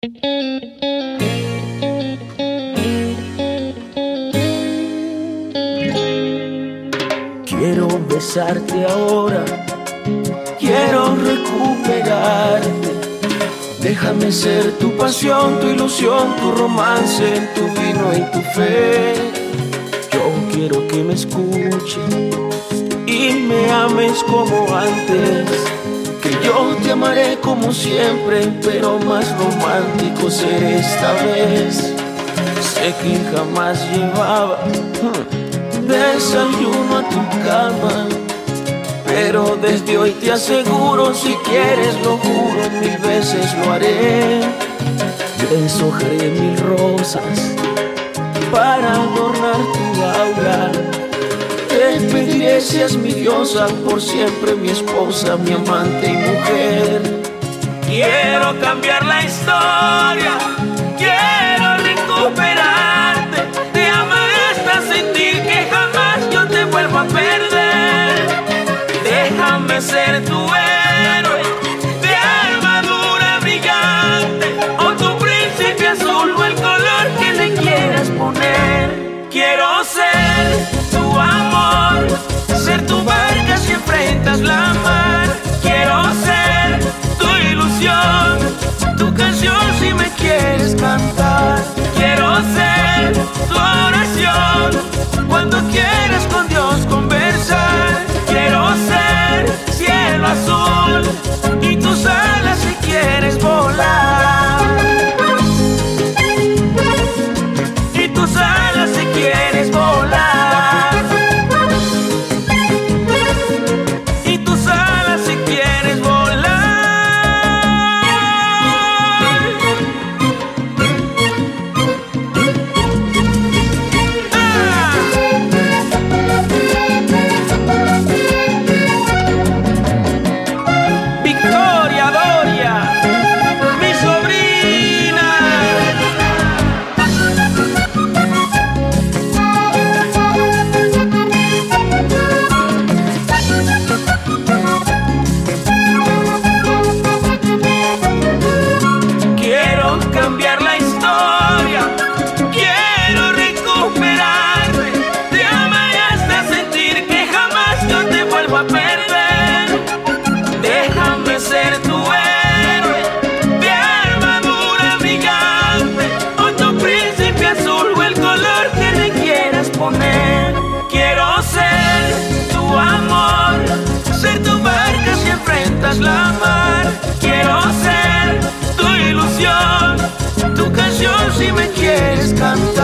Quiero besarte ahora, quiero recuperarte. Déjame ser tu pasión, tu ilusión, tu romance, tu vino y tu fe. Yo quiero que me escuches y me ames como antes. Yo te amaré como siempre, pero más romántico seré esta vez. Sé que jamás llevaba hmm, desayuno a tu cama. Pero desde hoy te aseguro, si quieres lo juro, mil veces lo haré. Deshojaré mil rosas para seas mi diosa, por siempre mi esposa, mi amante y mujer. Quiero cambiar la historia, quiero recuperarte. Te amaré hasta sentir que jamás yo te vuelvo a perder. Déjame ser tu héroe si me quieres si me quieres cantar.